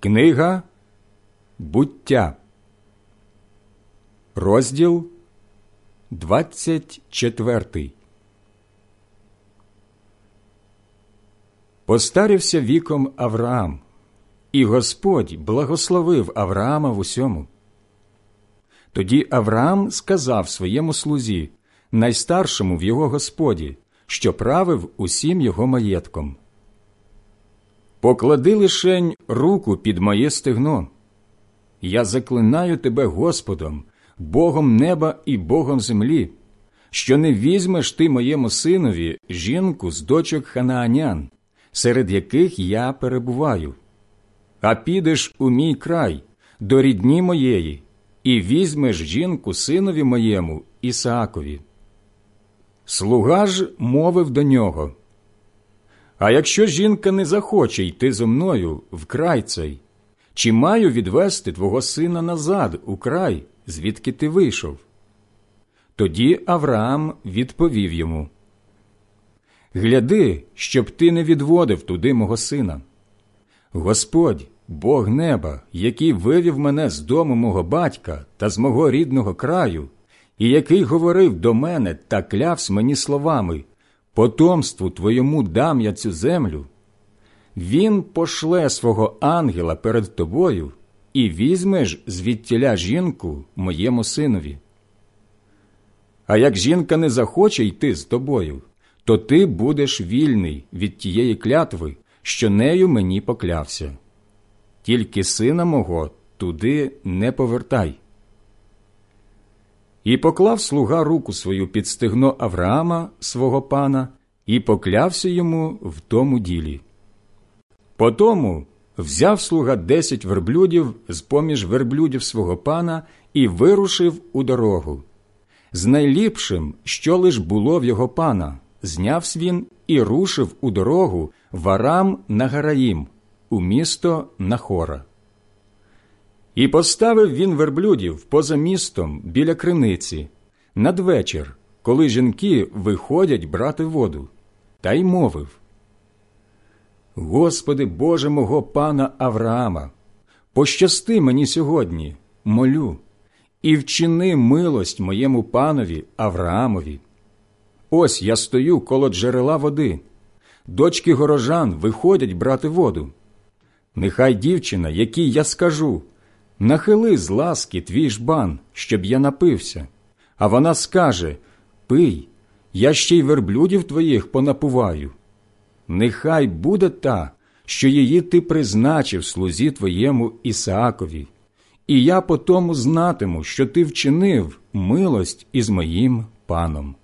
Книга Буття, розділ 24 Постарівся віком Авраам, і Господь благословив Авраама в усьому. Тоді Авраам сказав своєму слузі, найстаршому в його господі, що правив усім його маєтком. Поклади лишень руку під моє стегно. Я заклинаю тебе Господом, Богом неба і Богом землі, що не візьмеш ти моєму синові жінку з дочок ханаанян, серед яких я перебуваю, а підеш у мій край, до рідні моєї, і візьмеш жінку синові моєму Ісаакові. Слуга ж мовив до нього. А якщо жінка не захоче йти зо мною в край цей, чи маю відвести твого сина назад у край, звідки ти вийшов? Тоді Авраам відповів йому Гляди, щоб ти не відводив туди мого сина. Господь, Бог неба, який вивів мене з дому мого батька та з мого рідного краю, і який говорив до мене та клявсь мені словами Потомству твоєму дам я цю землю, він пошле свого ангела перед тобою і візьмеш звідтіля жінку моєму синові. А як жінка не захоче йти з тобою, то ти будеш вільний від тієї клятви, що нею мені поклявся. Тільки сина мого туди не повертай. І поклав слуга руку свою під стегно Авраама, свого пана, і поклявся йому в тому ділі. Потому взяв слуга десять верблюдів з поміж верблюдів свого пана і вирушив у дорогу. З найліпшим, що лиш було в його пана, знявсь він і рушив у дорогу варам на Гараїм, у місто Нахора. І поставив він верблюдів поза містом біля криниці надвечір, коли жінки виходять брати воду, та й мовив Господи Боже мого пана Авраама, пощасти мені сьогодні, молю, і вчини милость моєму панові Авраамові. Ось я стою коло джерела води, дочки горожан виходять брати воду. Нехай дівчина, якій я скажу, нахили з ласки твій жбан, щоб я напився, а вона скаже Пий, я ще й верблюдів твоїх понапуваю. Нехай буде та, що її ти призначив слузі твоєму Ісаакові, і я по тому знатиму, що ти вчинив милость із моїм паном.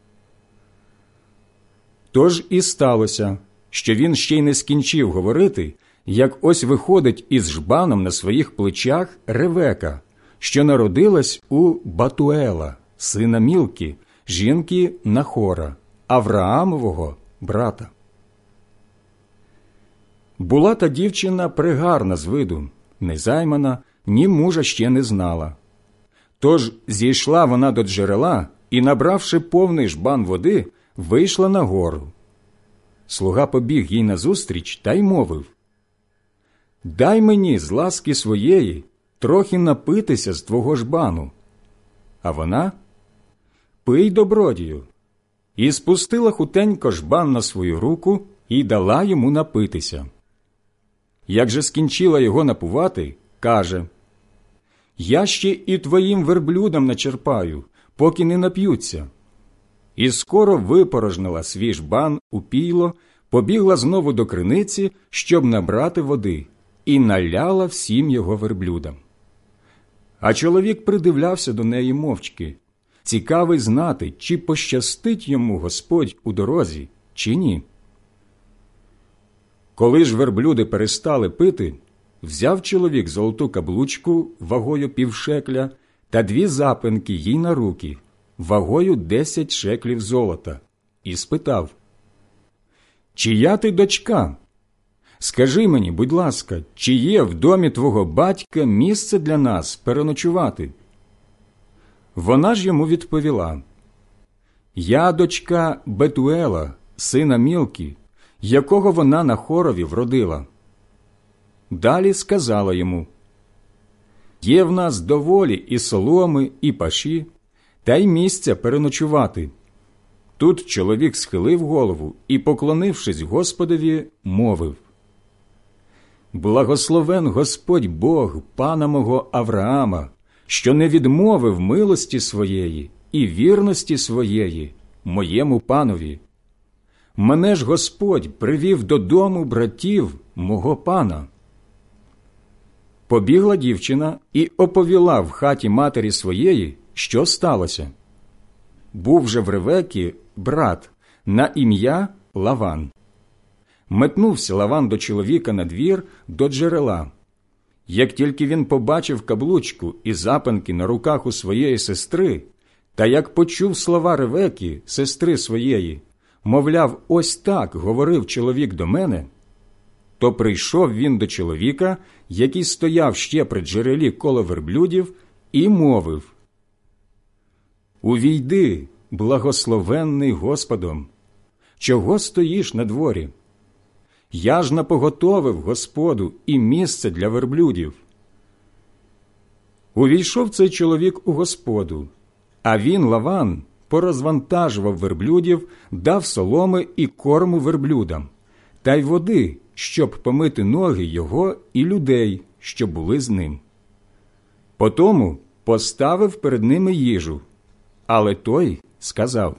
Тож і сталося, що він ще й не скінчив говорити, як ось виходить із жбаном на своїх плечах Ревека, що народилась у Батуела, сина Мілки, жінки Нахора, Авраамового брата. Була та дівчина пригарна з виду, незаймана, ні мужа ще не знала. Тож зійшла вона до джерела і, набравши повний жбан води, вийшла на гору. Слуга побіг їй назустріч та й мовив Дай мені з ласки своєї трохи напитися з твого жбану. А вона Пий добродію. І спустила хутенько жбан на свою руку і дала йому напитися. Як же скінчила його напувати, каже Я ще і твоїм верблюдам начерпаю, поки не нап'ються. І скоро випорожнила свій жбан у пійло, побігла знову до криниці, щоб набрати води, і наляла всім його верблюдам. А чоловік придивлявся до неї мовчки, цікавий знати, чи пощастить йому Господь у дорозі, чи ні. Коли ж верблюди перестали пити, взяв чоловік золоту каблучку вагою півшекля та дві запинки їй на руки, вагою десять шеклів золота, і спитав Чия ти дочка? Скажи мені, будь ласка, чи є в домі твого батька місце для нас переночувати? Вона ж йому відповіла Я дочка Бетуела, сина Мілки, якого вона на хорові вродила. далі сказала йому Є в нас доволі і соломи, і паші, та й місця переночувати. Тут чоловік схилив голову і, поклонившись Господові, мовив Благословен Господь Бог, пана мого Авраама, що не відмовив милості своєї і вірності своєї, моєму панові. Мене ж Господь привів додому братів мого пана. Побігла дівчина і оповіла в хаті матері своєї, що сталося. Був же в Ревекі брат на ім'я Лаван. Метнувся Лаван до чоловіка на двір до джерела. Як тільки він побачив каблучку і запанки на руках у своєї сестри, та як почув слова Ревекі, сестри своєї, мовляв, ось так говорив чоловік до мене, то прийшов він до чоловіка, який стояв ще при джерелі коло верблюдів, і мовив Увійди, благословенний Господом, чого стоїш на дворі? Я ж напоготовив Господу і місце для верблюдів. Увійшов цей чоловік у Господу, а він, Лаван, порозвантажував верблюдів, дав соломи і корму верблюдам, та й води, щоб помити ноги його і людей, що були з ним. Потому поставив перед ними їжу, але той сказав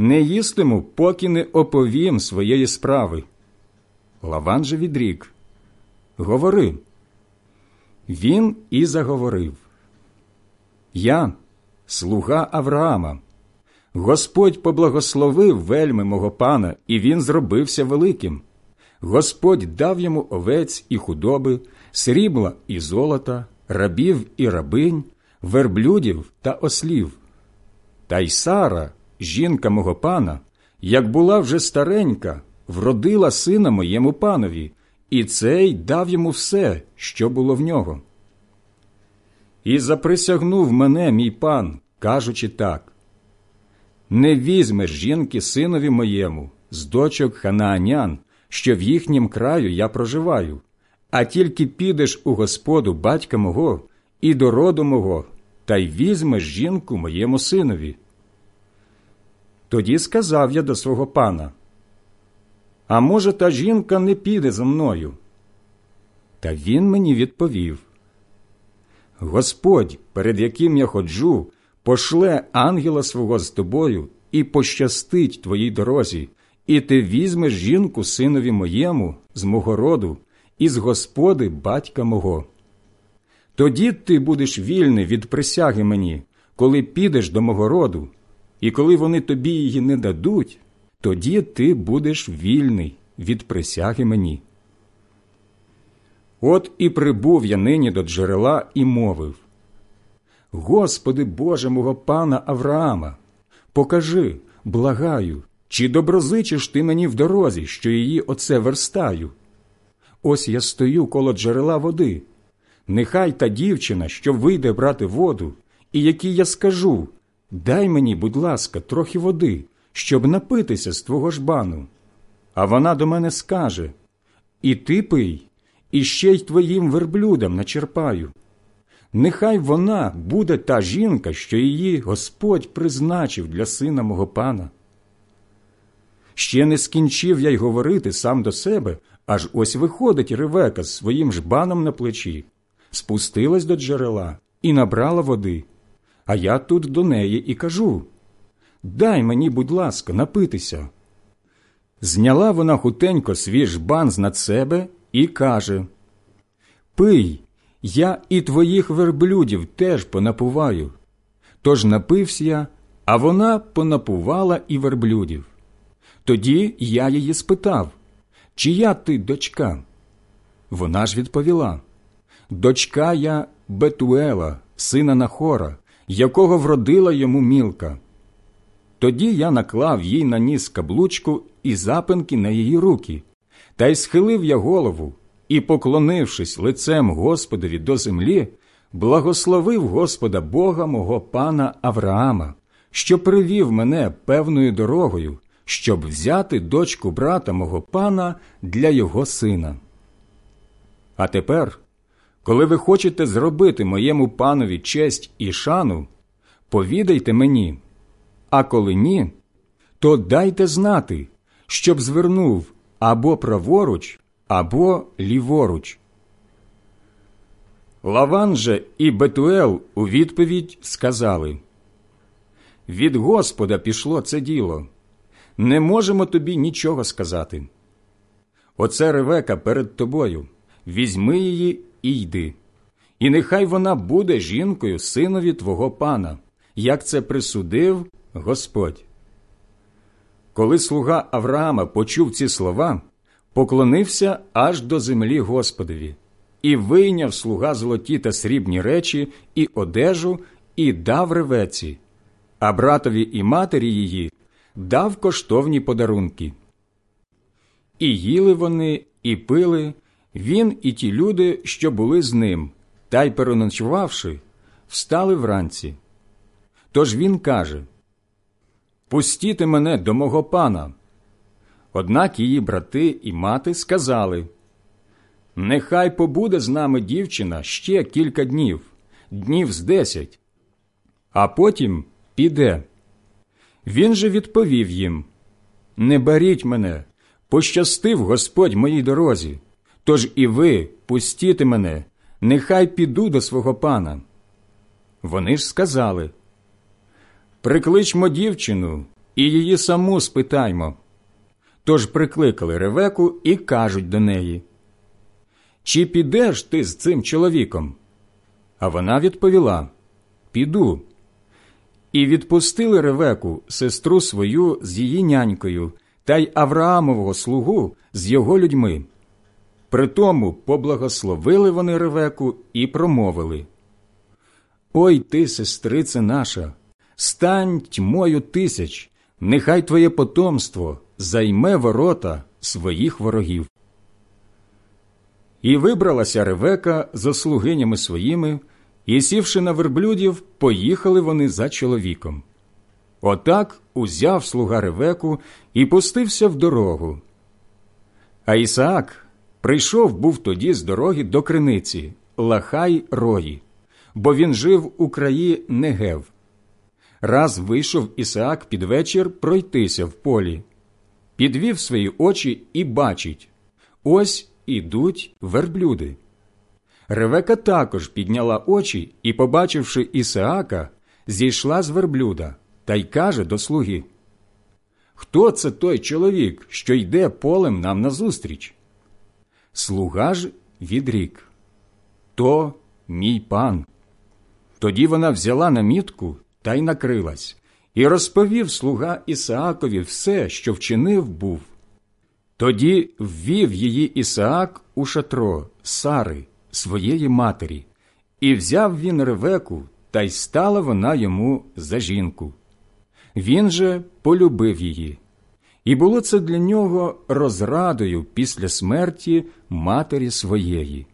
Не їстиму, поки не оповім своєї справи. Лаван же відрік. Говори. Він і заговорив. Я слуга Авраама. Господь поблагословив вельми мого пана, і він зробився великим. Господь дав йому овець і худоби, срібла і золота, рабів і рабинь, верблюдів та ослів. Та й Сара, жінка мого пана, як була вже старенька, вродила сина моєму панові, і цей дав йому все, що було в нього. І заприсягнув мене, мій пан, кажучи так не візьмеш жінки синові моєму, з дочок ханаанян, що в їхнім краю я проживаю, а тільки підеш у Господу батька мого і до роду мого, та й візьмеш жінку моєму синові. Тоді сказав я до свого пана А може, та жінка не піде за мною? Та він мені відповів Господь, перед яким я ходжу, пошле ангела свого з тобою і пощастить твоїй дорозі, і ти візьмеш жінку синові моєму з мого роду, і з господи батька мого. Тоді ти будеш вільний від присяги мені, коли підеш до мого роду, і коли вони тобі її не дадуть, тоді ти будеш вільний від присяги мені. От і прибув я нині до джерела і мовив Господи Боже мого пана Авраама, покажи, благаю, чи доброзичиш ти мені в дорозі, що її оце верстаю? Ось я стою коло джерела води. Нехай та дівчина, що вийде брати воду, і якій я скажу дай мені, будь ласка, трохи води, щоб напитися з твого жбану. А вона до мене скаже І ти пий, і ще й твоїм верблюдам начерпаю. Нехай вона буде та жінка, що її Господь призначив для сина мого пана. Ще не скінчив я й говорити сам до себе, аж ось виходить Ревека з своїм жбаном на плечі, спустилась до джерела і набрала води. А я тут до неї і кажу Дай мені, будь ласка, напитися. Зняла вона хутенько свій жбан з над себе і каже Пий, я і твоїх верблюдів теж понапуваю. Тож напився я, а вона понапувала і верблюдів. Тоді я її спитав, чия ти дочка? Вона ж відповіла Дочка я Бетуела, сина Нахора, якого вродила йому мілка. Тоді я наклав їй на ніс каблучку і запинки на її руки, та й схилив я голову і, поклонившись лицем Господові до землі, благословив Господа Бога мого пана Авраама, що привів мене певною дорогою, щоб взяти дочку брата мого пана для його сина. А тепер, коли ви хочете зробити моєму панові честь і шану, повідайте мені, а коли ні, то дайте знати, щоб звернув або праворуч, або ліворуч. Лаван же і Бетуел у відповідь сказали Від Господа пішло це діло. Не можемо тобі нічого сказати. Оце ревека перед тобою. Візьми її і йди. І нехай вона буде жінкою синові твого пана, як це присудив Господь. Коли слуга Авраама почув ці слова, поклонився аж до землі Господові, і вийняв слуга золоті та срібні речі, і одежу, і дав ревеці, а братові і матері її дав коштовні подарунки. І їли вони, і пили, він і ті люди, що були з ним, та й переночувавши, встали вранці. Тож він каже Пустіте мене до мого пана. Однак її брати і мати сказали Нехай побуде з нами дівчина ще кілька днів, днів з десять, а потім піде. Він же відповів їм Не беріть мене, пощастив Господь моїй дорозі, тож і ви пустіте мене, нехай піду до свого пана. Вони ж сказали Прикличмо дівчину і її саму спитаймо. Тож прикликали Ревеку і кажуть до неї Чи підеш ти з цим чоловіком? А вона відповіла Піду. І відпустили Ревеку, сестру свою з її нянькою, та й Авраамового слугу з його людьми. Притому поблагословили вони Ревеку і промовили Ой ти, сестрице наша, стань тьмою тисяч, нехай твоє потомство займе ворота своїх ворогів. І вибралася Ревека за слугинями своїми, і, сівши на верблюдів, поїхали вони за чоловіком. Отак узяв слуга Ревеку і пустився в дорогу. А Ісаак прийшов був тоді з дороги до криниці, лахай рої, бо він жив у краї Негев. Раз вийшов Ісаак під вечір пройтися в полі, підвів свої очі і бачить ось ідуть верблюди. Ревека також підняла очі і, побачивши Ісаака, зійшла з верблюда та й каже до слуги Хто це той чоловік, що йде полем нам назустріч? Слуга ж відрік То мій пан. Тоді вона взяла намітку та й накрилась, і розповів слуга Ісаакові все, що вчинив був. Тоді ввів її Ісаак у шатро Сари, своєї матері, і взяв він ревеку, та й стала вона йому за жінку. Він же полюбив її, і було це для нього розрадою після смерті матері своєї.